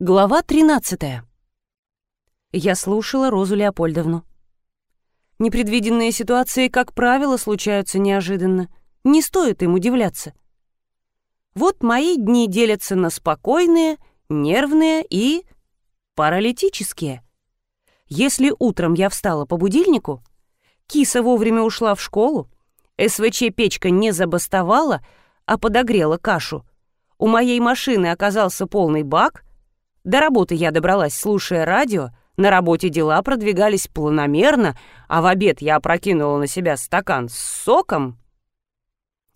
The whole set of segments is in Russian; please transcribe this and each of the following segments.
Глава 13. Я слушала Розу Леопольдовну. Непредвиденные ситуации, как правило, случаются неожиданно. Не стоит им удивляться. Вот мои дни делятся на спокойные, нервные и паралитические. Если утром я встала по будильнику, киса вовремя ушла в школу, СВЧ-печка не забастовала, а подогрела кашу, у моей машины оказался полный бак, до работы я добралась, слушая радио, на работе дела продвигались планомерно, а в обед я опрокинула на себя стакан с соком.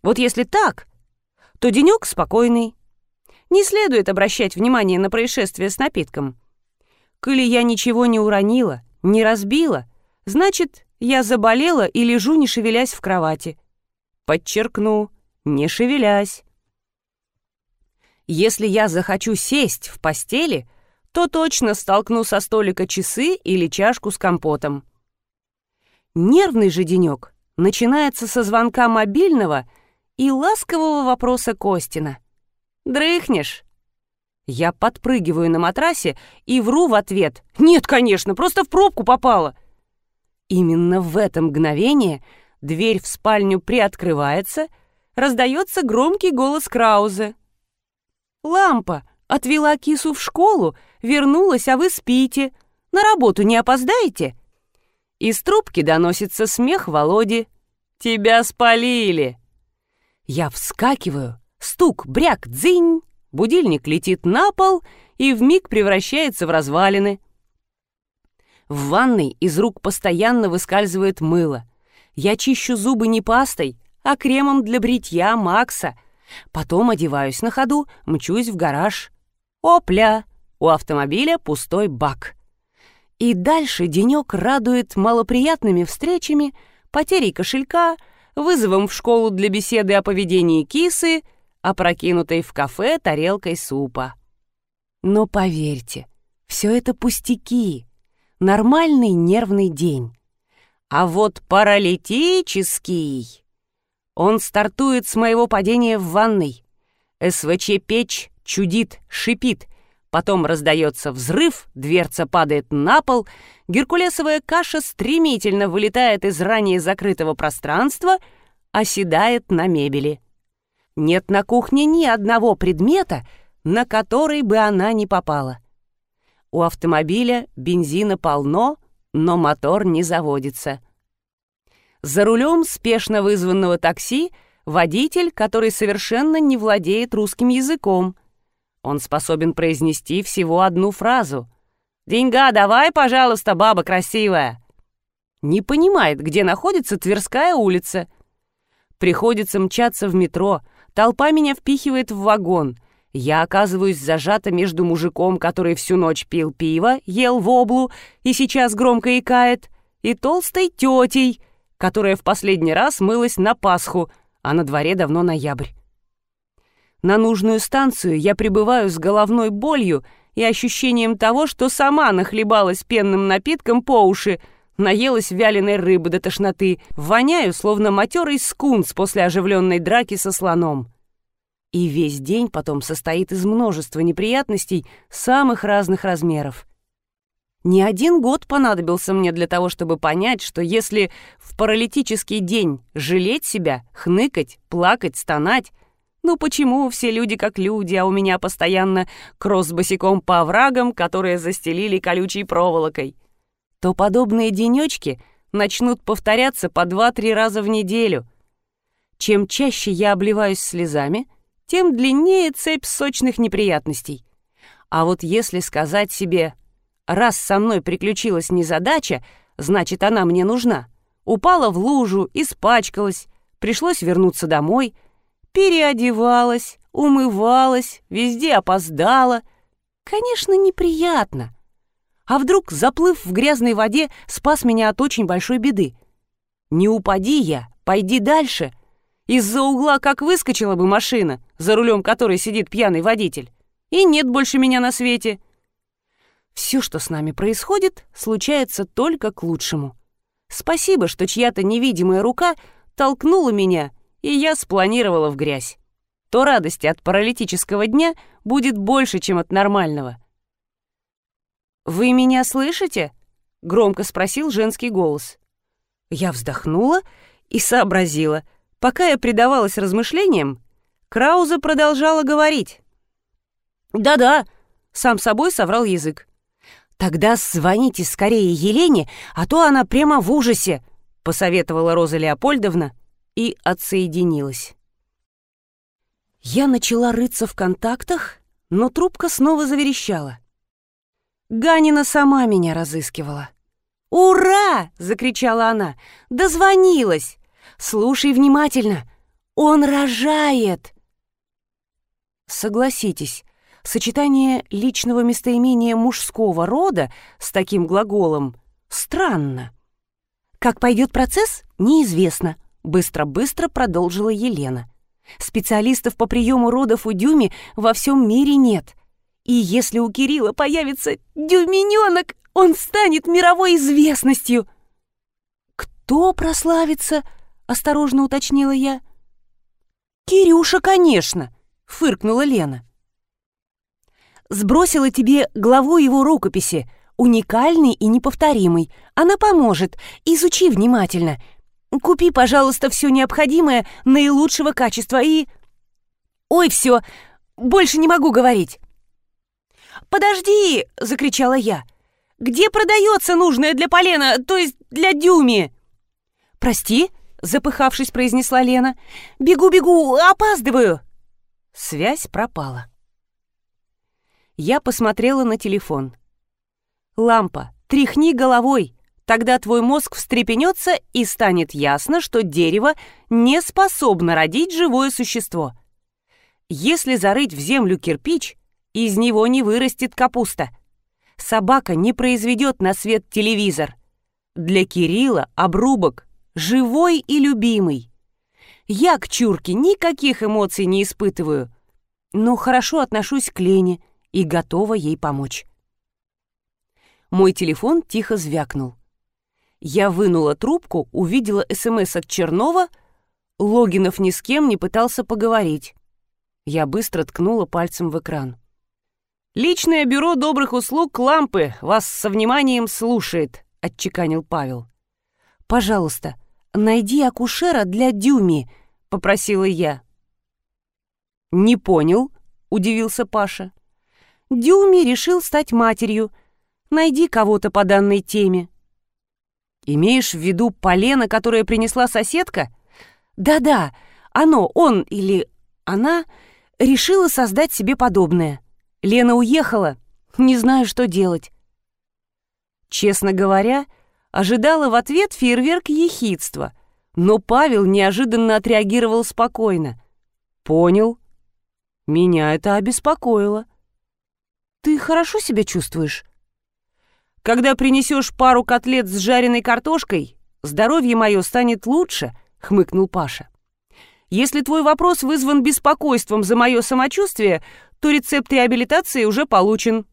Вот если так, то денек спокойный. Не следует обращать внимание на происшествие с напитком. Коли я ничего не уронила, не разбила, значит, я заболела и лежу, не шевелясь в кровати. Подчеркну, не шевелясь. Если я захочу сесть в постели, то точно столкну со столика часы или чашку с компотом. Нервный же денек начинается со звонка мобильного и ласкового вопроса Костина. «Дрыхнешь?» Я подпрыгиваю на матрасе и вру в ответ. «Нет, конечно, просто в пробку попала». Именно в это мгновение дверь в спальню приоткрывается, раздается громкий голос Краузе. Лампа отвела кису в школу, вернулась, а вы спите. На работу не опоздаете?» Из трубки доносится смех Володи. «Тебя спалили!» Я вскакиваю, стук, бряк, дзынь, будильник летит на пол и вмиг превращается в развалины. В ванной из рук постоянно выскальзывает мыло. Я чищу зубы не пастой, а кремом для бритья Макса — Потом одеваюсь на ходу, мчусь в гараж. Опля! У автомобиля пустой бак. И дальше денек радует малоприятными встречами, потерей кошелька, вызовом в школу для беседы о поведении кисы, опрокинутой в кафе тарелкой супа. Но поверьте, все это пустяки, нормальный нервный день. А вот паралитический... Он стартует с моего падения в ванной. СВЧ-печь чудит, шипит. Потом раздается взрыв, дверца падает на пол, геркулесовая каша стремительно вылетает из ранее закрытого пространства, оседает на мебели. Нет на кухне ни одного предмета, на который бы она не попала. У автомобиля бензина полно, но мотор не заводится. За рулем спешно вызванного такси водитель, который совершенно не владеет русским языком. Он способен произнести всего одну фразу. «Деньга давай, пожалуйста, баба красивая!» Не понимает, где находится Тверская улица. Приходится мчаться в метро, толпа меня впихивает в вагон. Я оказываюсь зажата между мужиком, который всю ночь пил пиво, ел воблу и сейчас громко икает, и толстой тетей, которая в последний раз мылась на Пасху, а на дворе давно ноябрь. На нужную станцию я прибываю с головной болью и ощущением того, что сама нахлебалась пенным напитком по уши, наелась вяленой рыбы до тошноты, воняю, словно матерый скунс после оживленной драки со слоном. И весь день потом состоит из множества неприятностей самых разных размеров. Не один год понадобился мне для того, чтобы понять, что если в паралитический день жалеть себя, хныкать, плакать, стонать, ну почему все люди как люди, а у меня постоянно кросс босиком по оврагам, которые застелили колючей проволокой, то подобные денечки начнут повторяться по два-три раза в неделю. Чем чаще я обливаюсь слезами, тем длиннее цепь сочных неприятностей. А вот если сказать себе Раз со мной приключилась незадача, значит, она мне нужна. Упала в лужу, испачкалась, пришлось вернуться домой, переодевалась, умывалась, везде опоздала. Конечно, неприятно. А вдруг, заплыв в грязной воде, спас меня от очень большой беды? Не упади я, пойди дальше. Из-за угла как выскочила бы машина, за рулем которой сидит пьяный водитель. И нет больше меня на свете. Все, что с нами происходит, случается только к лучшему. Спасибо, что чья-то невидимая рука толкнула меня, и я спланировала в грязь. То радости от паралитического дня будет больше, чем от нормального. «Вы меня слышите?» — громко спросил женский голос. Я вздохнула и сообразила. Пока я предавалась размышлениям, Крауза продолжала говорить. «Да-да», — сам собой соврал язык. «Тогда звоните скорее Елене, а то она прямо в ужасе», — посоветовала Роза Леопольдовна и отсоединилась. Я начала рыться в контактах, но трубка снова заверещала. Ганина сама меня разыскивала. «Ура!» — закричала она. «Дозвонилась! Слушай внимательно! Он рожает!» Согласитесь, сочетание личного местоимения мужского рода с таким глаголом странно. Как пойдет процесс, неизвестно, быстро-быстро продолжила Елена. Специалистов по приему родов у Дюми во всем мире нет. И если у Кирилла появится дюмененок, он станет мировой известностью. Кто прославится? Осторожно уточнила я. Кирюша, конечно, фыркнула Лена. Сбросила тебе главу его рукописи, уникальный и неповторимый. Она поможет. Изучи внимательно. Купи, пожалуйста, все необходимое наилучшего качества и... Ой, все, больше не могу говорить. «Подожди!» — закричала я. «Где продается нужное для полена, то есть для дюми?» «Прости», — запыхавшись, произнесла Лена. «Бегу-бегу, опаздываю!» Связь пропала. Я посмотрела на телефон. «Лампа, тряхни головой, тогда твой мозг встрепенется и станет ясно, что дерево не способно родить живое существо. Если зарыть в землю кирпич, из него не вырастет капуста. Собака не произведет на свет телевизор. Для Кирилла обрубок живой и любимый. Я к чурке никаких эмоций не испытываю, но хорошо отношусь к Лене и готова ей помочь. Мой телефон тихо звякнул. Я вынула трубку, увидела СМС от Чернова. Логинов ни с кем не пытался поговорить. Я быстро ткнула пальцем в экран. «Личное бюро добрых услуг «Лампы» вас со вниманием слушает», — отчеканил Павел. «Пожалуйста, найди акушера для Дюми», — попросила я. «Не понял», — удивился Паша. «Дюми решил стать матерью. Найди кого-то по данной теме». «Имеешь в виду полено, которое принесла соседка?» «Да-да, оно, он или она решила создать себе подобное». Лена уехала. Не знаю, что делать. Честно говоря, ожидала в ответ фейерверк ехидства, но Павел неожиданно отреагировал спокойно. «Понял. Меня это обеспокоило. Ты хорошо себя чувствуешь?» «Когда принесешь пару котлет с жареной картошкой, здоровье мое станет лучше», — хмыкнул Паша. «Если твой вопрос вызван беспокойством за мое самочувствие, то рецепт реабилитации уже получен.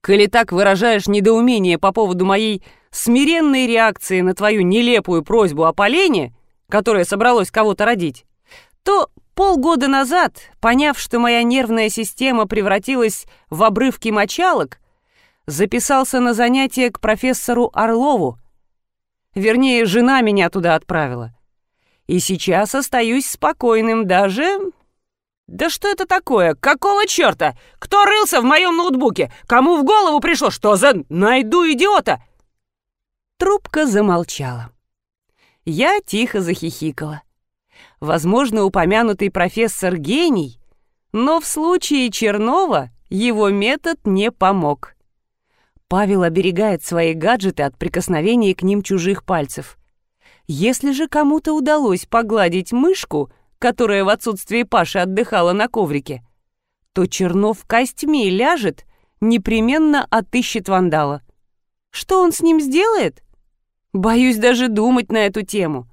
Коли так выражаешь недоумение по поводу моей смиренной реакции на твою нелепую просьбу о полене, которая собралась кого-то родить, то полгода назад, поняв, что моя нервная система превратилась в обрывки мочалок, записался на занятия к профессору Орлову. Вернее, жена меня туда отправила. И сейчас остаюсь спокойным даже «Да что это такое? Какого черта? Кто рылся в моем ноутбуке? Кому в голову пришло? Что за... Найду идиота!» Трубка замолчала. Я тихо захихикала. Возможно, упомянутый профессор гений, но в случае Чернова его метод не помог. Павел оберегает свои гаджеты от прикосновения к ним чужих пальцев. Если же кому-то удалось погладить мышку — которая в отсутствие Паши отдыхала на коврике, то Чернов костьми ляжет, непременно отыщет вандала. Что он с ним сделает? Боюсь даже думать на эту тему.